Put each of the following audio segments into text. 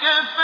بِهِ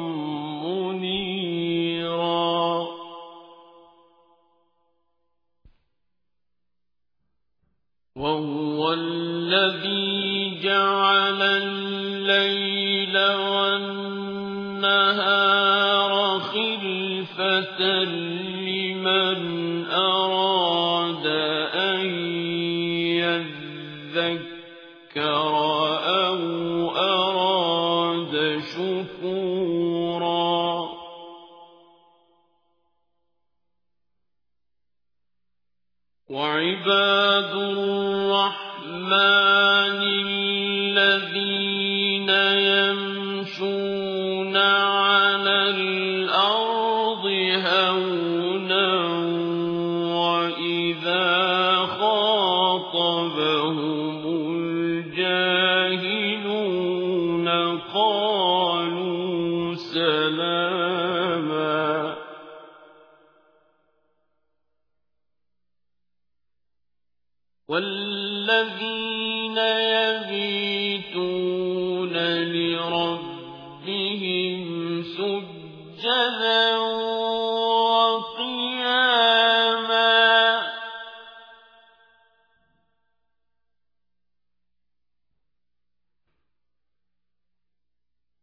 وَهُوَ الَّذِي جَعَلَ اللَّيْلَ وَالنَّهَارَ خِلْفَةً لِّمَنْ أَرَادَ أَن يَذَّكَّرَ. وَعِبَادُ الرَّحْمَٰنِ الَّذِينَ يَمْشُونَ عَلَى الْأَرْضِ هَوْنًا وَإِذَا خَاطَبَهُمُ الْجَاهِلُونَ قَالُوا وَالَّذِينَ يَبِيتُونَ لِرَبِّهِمْ سُجَّدًا وَقِيَامًا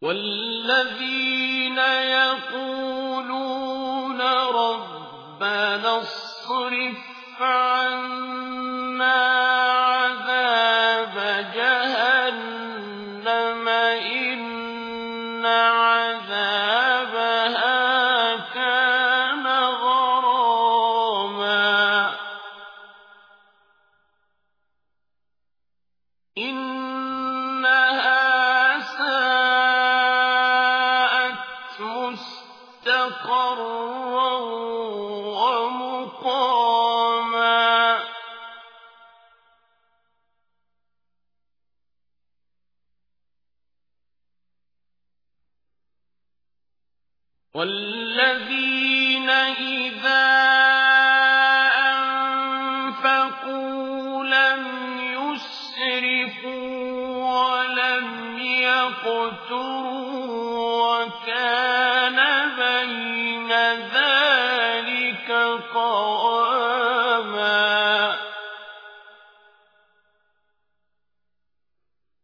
وَالَّذِينَ يَقُولُونَ رَبَّنَا اصْرِفْ وَمُقَامًا وَالَّذِينَ إِذَا أَنفَقُوا لَمْ يُسْرِفُوا وَلَمْ يَقْتُرُوا ذَٰلِكَ قَوَامًا